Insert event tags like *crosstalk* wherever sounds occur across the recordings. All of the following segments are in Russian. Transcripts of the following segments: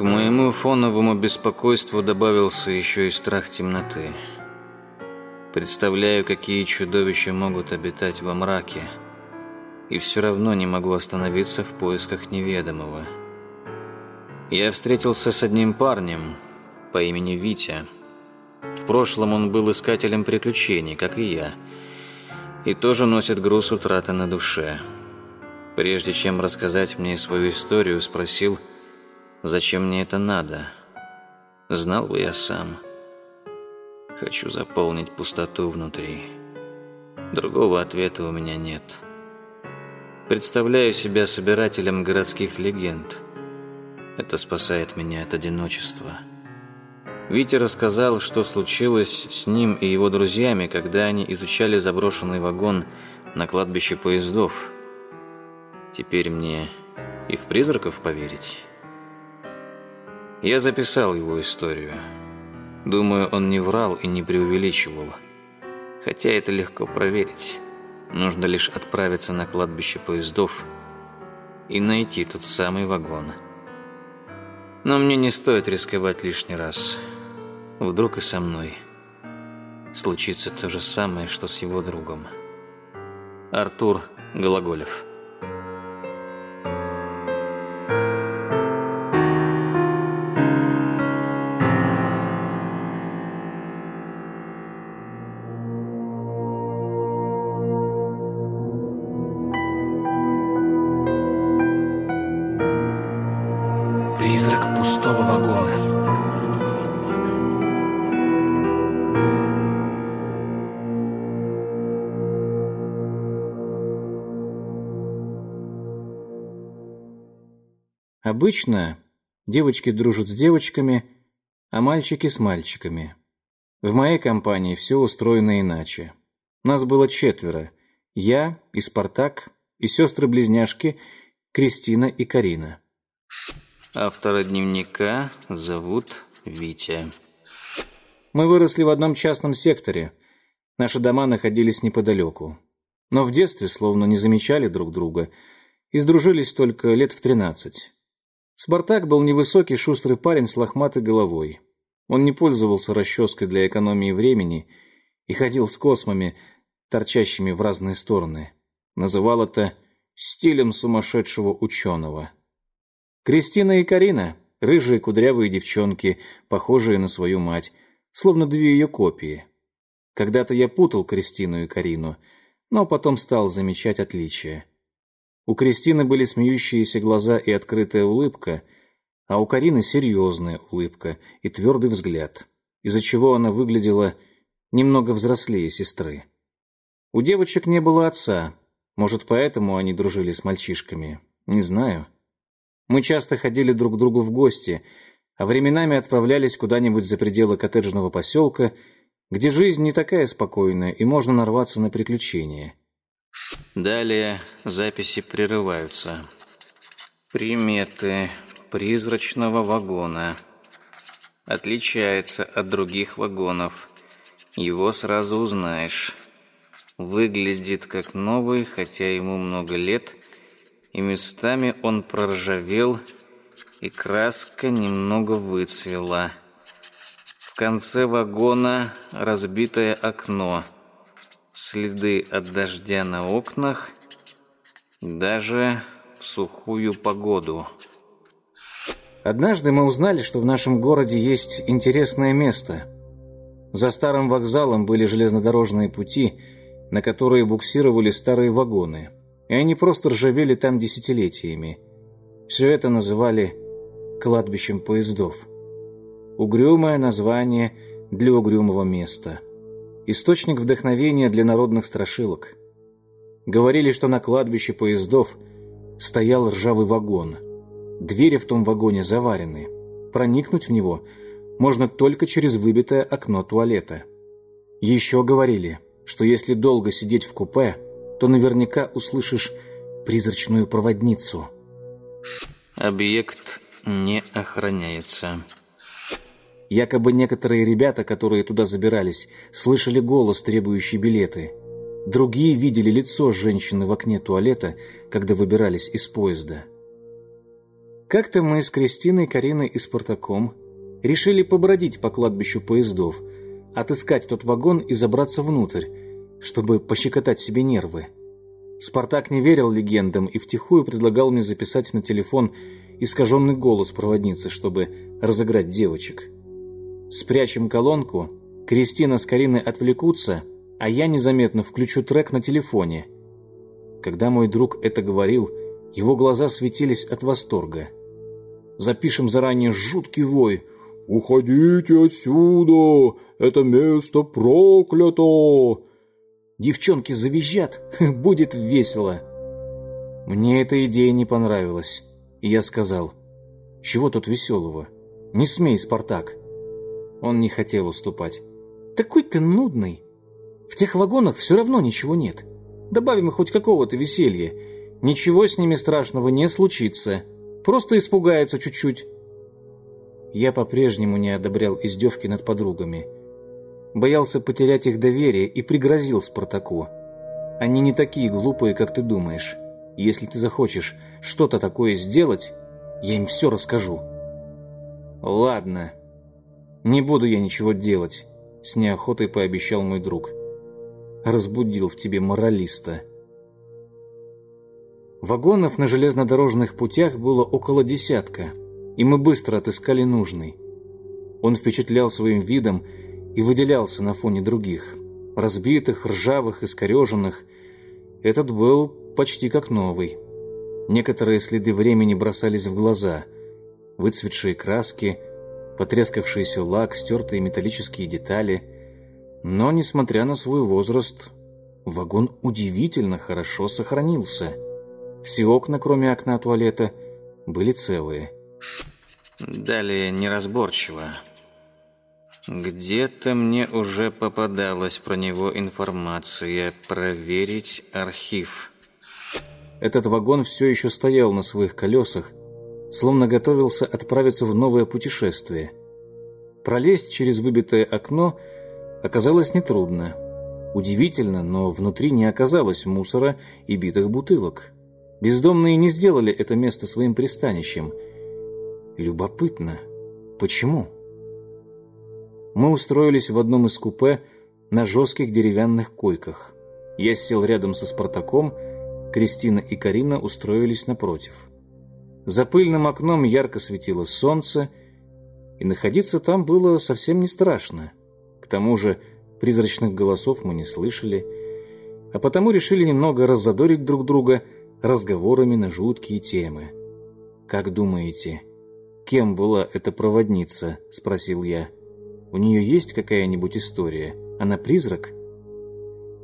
К моему фоновому беспокойству добавился еще и страх темноты. Представляю, какие чудовища могут обитать во мраке, и все равно не могу остановиться в поисках неведомого. Я встретился с одним парнем по имени Витя. В прошлом он был искателем приключений, как и я, и тоже носит груз утраты на душе. Прежде чем рассказать мне свою историю, спросил, зачем мне это надо. Знал бы я сам. Хочу заполнить пустоту внутри. Другого ответа у меня нет. Представляю себя собирателем городских легенд. Это спасает меня от одиночества. Витя рассказал, что случилось с ним и его друзьями, когда они изучали заброшенный вагон на кладбище поездов. Теперь мне и в призраков поверить. Я записал его историю. Думаю, он не врал и не преувеличивал. Хотя это легко проверить. Нужно лишь отправиться на кладбище поездов и найти тот самый вагон. Но мне не стоит рисковать лишний раз. Вдруг и со мной случится то же самое, что с его другом. Артур Гологолев Обычно девочки дружат с девочками, а мальчики с мальчиками. В моей компании все устроено иначе. Нас было четверо. Я и Спартак, и сестры-близняшки Кристина и Карина. Автора дневника зовут Витя. Мы выросли в одном частном секторе. Наши дома находились неподалеку. Но в детстве словно не замечали друг друга и сдружились только лет в тринадцать. Спартак был невысокий, шустрый парень с лохматой головой. Он не пользовался расческой для экономии времени и ходил с космами, торчащими в разные стороны. Называл это стилем сумасшедшего ученого. Кристина и Карина — рыжие кудрявые девчонки, похожие на свою мать, словно две ее копии. Когда-то я путал Кристину и Карину, но потом стал замечать отличия. У Кристины были смеющиеся глаза и открытая улыбка, а у Карины серьезная улыбка и твердый взгляд, из-за чего она выглядела немного взрослее сестры. У девочек не было отца, может, поэтому они дружили с мальчишками, не знаю. Мы часто ходили друг к другу в гости, а временами отправлялись куда-нибудь за пределы коттеджного поселка, где жизнь не такая спокойная и можно нарваться на приключения. Далее записи прерываются. Приметы призрачного вагона. Отличается от других вагонов. Его сразу узнаешь. Выглядит как новый, хотя ему много лет, и местами он проржавел, и краска немного выцвела. В конце вагона разбитое окно – следы от дождя на окнах, даже в сухую погоду. Однажды мы узнали, что в нашем городе есть интересное место. За старым вокзалом были железнодорожные пути, на которые буксировали старые вагоны, и они просто ржавели там десятилетиями. Все это называли кладбищем поездов. Угрюмое название для угрюмого места – источник вдохновения для народных страшилок. Говорили, что на кладбище поездов стоял ржавый вагон. Двери в том вагоне заварены. Проникнуть в него можно только через выбитое окно туалета. Еще говорили, что если долго сидеть в купе, то наверняка услышишь призрачную проводницу. Объект не охраняется. Якобы некоторые ребята, которые туда забирались, слышали голос, требующий билеты. Другие видели лицо женщины в окне туалета, когда выбирались из поезда. Как-то мы с Кристиной, Кариной и Спартаком решили побродить по кладбищу поездов, отыскать тот вагон и забраться внутрь, чтобы пощекотать себе нервы. Спартак не верил легендам и втихую предлагал мне записать на телефон искаженный голос проводницы, чтобы разыграть девочек. Спрячем колонку, Кристина с Кариной отвлекутся, а я незаметно включу трек на телефоне. Когда мой друг это говорил, его глаза светились от восторга. Запишем заранее жуткий вой. «Уходите отсюда! Это место проклято!» Девчонки завизжат, *laughs* будет весело. Мне эта идея не понравилась, и я сказал, «Чего тут веселого? Не смей, Спартак!» Он не хотел уступать. «Такой ты нудный! В тех вагонах все равно ничего нет. Добавим хоть какого-то веселья. Ничего с ними страшного не случится. Просто испугаются чуть-чуть. Я по-прежнему не одобрял издевки над подругами. Боялся потерять их доверие и пригрозил Спартаку. Они не такие глупые, как ты думаешь. Если ты захочешь что-то такое сделать, я им все расскажу. Ладно. Не буду я ничего делать, с неохотой пообещал мой друг. Разбудил в тебе моралиста. Вагонов на железнодорожных путях было около десятка, и мы быстро отыскали нужный. Он впечатлял своим видом и выделялся на фоне других. Разбитых, ржавых, искореженных. Этот был почти как новый. Некоторые следы времени бросались в глаза. Выцветшие краски, потрескавшийся лак, стертые металлические детали. Но, несмотря на свой возраст, вагон удивительно хорошо сохранился — все окна, кроме окна туалета, были целые. Далее неразборчиво. Где-то мне уже попадалась про него информация. Проверить архив. Этот вагон все еще стоял на своих колесах, словно готовился отправиться в новое путешествие. Пролезть через выбитое окно оказалось нетрудно. Удивительно, но внутри не оказалось мусора и битых бутылок. Бездомные не сделали это место своим пристанищем. Любопытно, почему? Мы устроились в одном из купе на жестких деревянных койках. Я сел рядом со Спартаком, Кристина и Карина устроились напротив. За пыльным окном ярко светило солнце, и находиться там было совсем не страшно. К тому же призрачных голосов мы не слышали, а потому решили немного раззадорить друг друга – разговорами на жуткие темы. «Как думаете, кем была эта проводница?» — спросил я. «У нее есть какая-нибудь история? Она призрак?»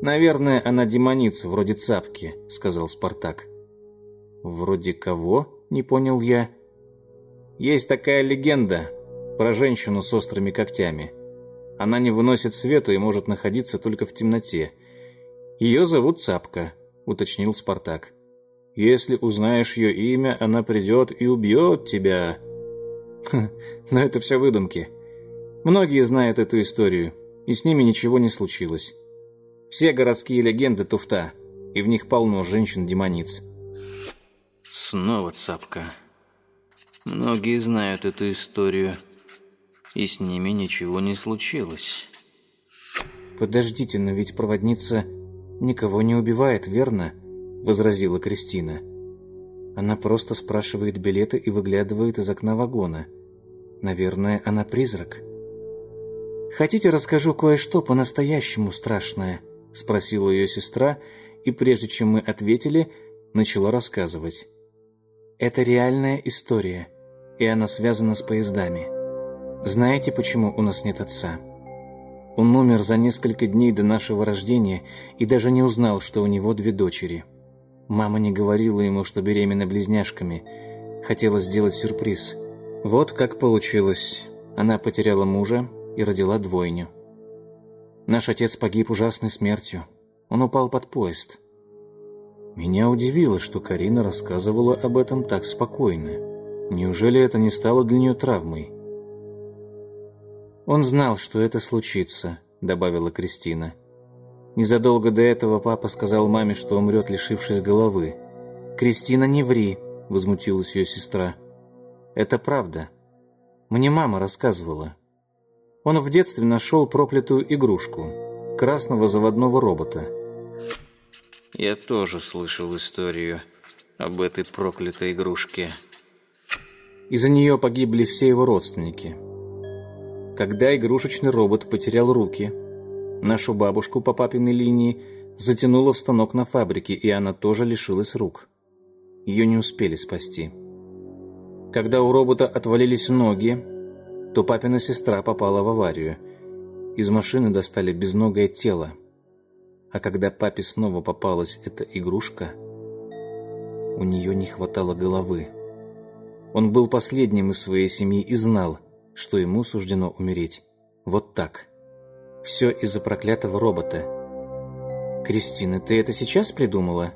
«Наверное, она демоница, вроде цапки», — сказал Спартак. «Вроде кого?» — не понял я. «Есть такая легенда про женщину с острыми когтями. Она не выносит свету и может находиться только в темноте. Ее зовут Цапка», — уточнил Спартак. Если узнаешь ее имя, она придет и убьет тебя. Ха, но это все выдумки. Многие знают эту историю, и с ними ничего не случилось. Все городские легенды туфта, и в них полно женщин-демониц. Снова цапка. Многие знают эту историю, и с ними ничего не случилось. Подождите, но ведь проводница никого не убивает, верно? возразила Кристина. Она просто спрашивает билеты и выглядывает из окна вагона. Наверное, она призрак. Хотите, расскажу кое-что по-настоящему страшное, спросила ее сестра, и прежде чем мы ответили, начала рассказывать. Это реальная история, и она связана с поездами. Знаете, почему у нас нет отца? Он умер за несколько дней до нашего рождения и даже не узнал, что у него две дочери. Мама не говорила ему, что беременна близняшками. Хотела сделать сюрприз. Вот как получилось. Она потеряла мужа и родила двойню. Наш отец погиб ужасной смертью. Он упал под поезд. Меня удивило, что Карина рассказывала об этом так спокойно. Неужели это не стало для нее травмой? «Он знал, что это случится», — добавила Кристина. Незадолго до этого папа сказал маме, что умрет, лишившись головы. «Кристина, не ври», — возмутилась ее сестра. Это правда. Мне мама рассказывала. Он в детстве нашел проклятую игрушку, красного заводного робота. Я тоже слышал историю об этой проклятой игрушке. Из-за нее погибли все его родственники. Когда игрушечный робот потерял руки, нашу бабушку по папиной линии затянуло в станок на фабрике, и она тоже лишилась рук. Ее не успели спасти. Когда у робота отвалились ноги, то папина сестра попала в аварию. Из машины достали безногое тело. А когда папе снова попалась эта игрушка, у нее не хватало головы. Он был последним из своей семьи и знал, что ему суждено умереть. Вот так. Все из-за проклятого робота. Кристина, ты это сейчас придумала?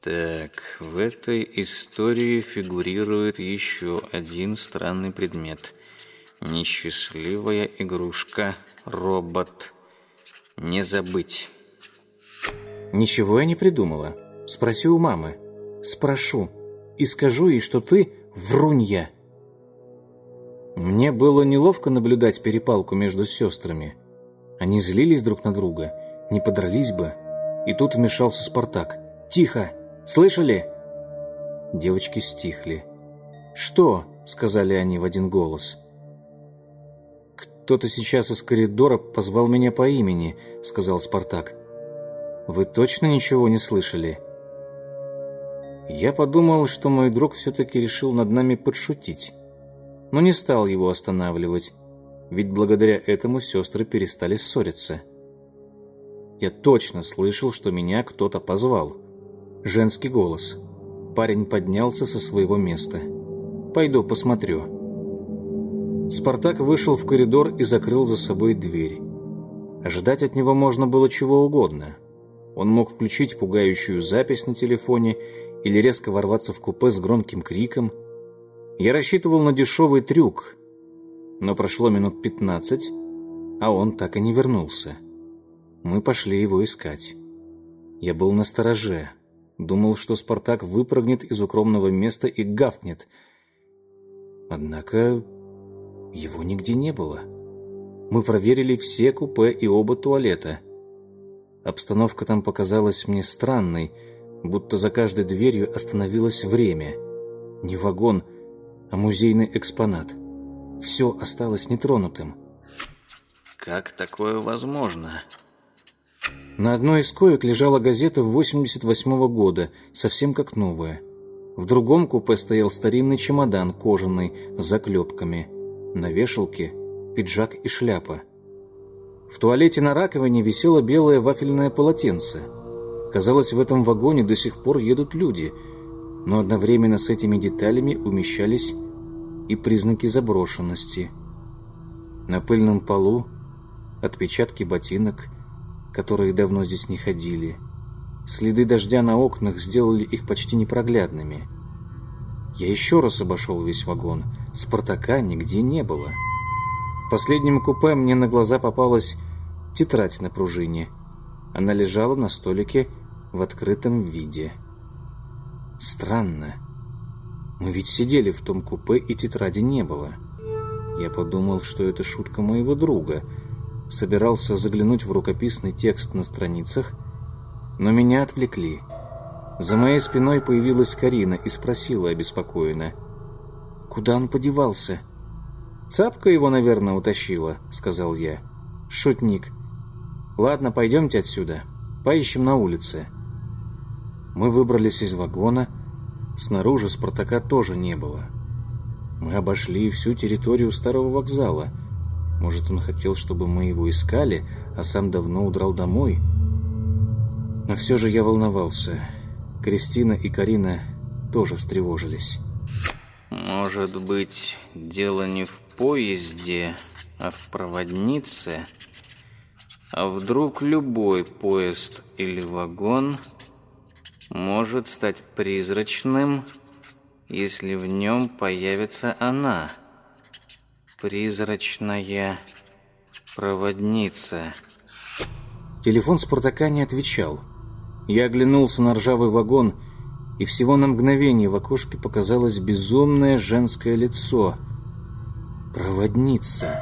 Так, в этой истории фигурирует еще один странный предмет. Несчастливая игрушка, робот. Не забыть. Ничего я не придумала. Спроси у мамы. Спрошу. И скажу ей, что ты врунья. Мне было неловко наблюдать перепалку между сестрами. Они злились друг на друга, не подрались бы. И тут вмешался Спартак. «Тихо! Слышали?» Девочки стихли. «Что?» — сказали они в один голос. «Кто-то сейчас из коридора позвал меня по имени», — сказал Спартак. «Вы точно ничего не слышали?» Я подумал, что мой друг все-таки решил над нами подшутить, но не стал его останавливать, ведь благодаря этому сестры перестали ссориться. Я точно слышал, что меня кто-то позвал. Женский голос. Парень поднялся со своего места. «Пойду посмотрю». Спартак вышел в коридор и закрыл за собой дверь. Ожидать от него можно было чего угодно. Он мог включить пугающую запись на телефоне или резко ворваться в купе с громким криком. Я рассчитывал на дешевый трюк, но прошло минут пятнадцать, а он так и не вернулся. Мы пошли его искать. Я был на стороже. Думал, что Спартак выпрыгнет из укромного места и гавкнет. Однако его нигде не было. Мы проверили все купе и оба туалета. Обстановка там показалась мне странной, будто за каждой дверью остановилось время. Не вагон, а музейный экспонат. Все осталось нетронутым. Как такое возможно? На одной из коек лежала газета 88-го года, совсем как новая. В другом купе стоял старинный чемодан кожаный с заклепками. На вешалке пиджак и шляпа. В туалете на раковине висело белое вафельное полотенце. Казалось, в этом вагоне до сих пор едут люди, но одновременно с этими деталями умещались и признаки заброшенности. На пыльном полу отпечатки ботинок – которые давно здесь не ходили. Следы дождя на окнах сделали их почти непроглядными. Я еще раз обошел весь вагон. Спартака нигде не было. В последнем купе мне на глаза попалась тетрадь на пружине. Она лежала на столике в открытом виде. Странно. Мы ведь сидели в том купе, и тетради не было. Я подумал, что это шутка моего друга — собирался заглянуть в рукописный текст на страницах, но меня отвлекли. За моей спиной появилась Карина и спросила обеспокоенно. «Куда он подевался?» «Цапка его, наверное, утащила», — сказал я. «Шутник. Ладно, пойдемте отсюда. Поищем на улице». Мы выбрались из вагона. Снаружи Спартака тоже не было. Мы обошли всю территорию старого вокзала — может, он хотел, чтобы мы его искали, а сам давно удрал домой? Но все же я волновался. Кристина и Карина тоже встревожились. Может быть, дело не в поезде, а в проводнице? А вдруг любой поезд или вагон может стать призрачным, если в нем появится она – Призрачная проводница. Телефон Спартака не отвечал. Я оглянулся на ржавый вагон и всего на мгновение в окошке показалось безумное женское лицо. Проводница.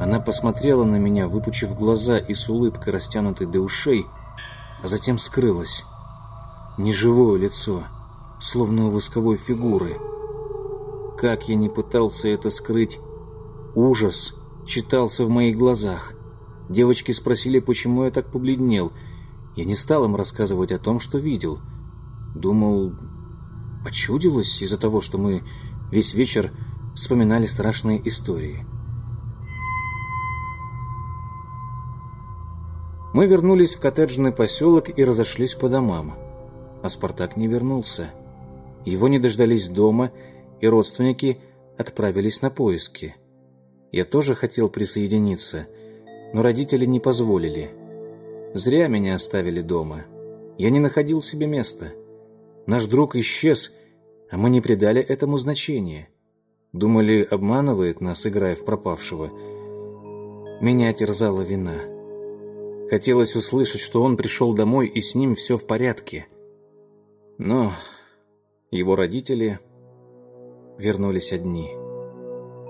Она посмотрела на меня, выпучив глаза и с улыбкой растянутой до ушей, а затем скрылась. Неживое лицо, словно у восковой фигуры. Как я не пытался это скрыть, ужас читался в моих глазах. Девочки спросили, почему я так побледнел. Я не стал им рассказывать о том, что видел. Думал, почудилось из-за того, что мы весь вечер вспоминали страшные истории. Мы вернулись в коттеджный поселок и разошлись по домам. А Спартак не вернулся. Его не дождались дома, и родственники отправились на поиски. Я тоже хотел присоединиться, но родители не позволили. Зря меня оставили дома. Я не находил себе места. Наш друг исчез, а мы не придали этому значения. Думали, обманывает нас, играя в пропавшего. Меня терзала вина. Хотелось услышать, что он пришел домой и с ним все в порядке. Но его родители вернулись одни.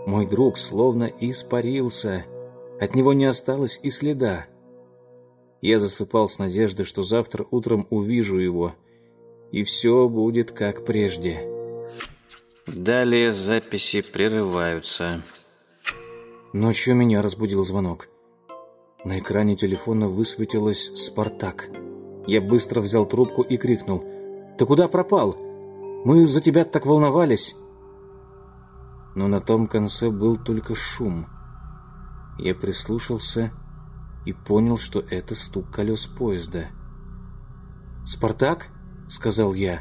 Мой друг словно испарился. От него не осталось и следа. Я засыпал с надеждой, что завтра утром увижу его, и все будет как прежде. Далее записи прерываются. Ночью меня разбудил звонок. На экране телефона высветилось «Спартак». Я быстро взял трубку и крикнул. «Ты куда пропал? Мы за тебя так волновались!» Но на том конце был только шум. Я прислушался и понял, что это стук колес поезда. «Спартак?» — сказал я.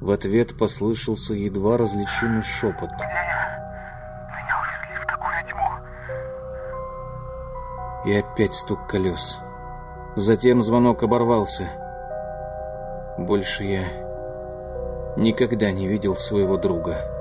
В ответ послышался едва различимый шепот. И опять стук колес. Затем звонок оборвался. Больше я никогда не видел своего друга.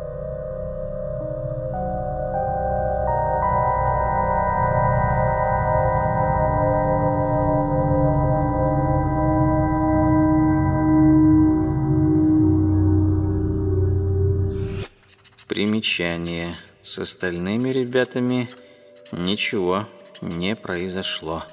Примечание. С остальными ребятами ничего не произошло.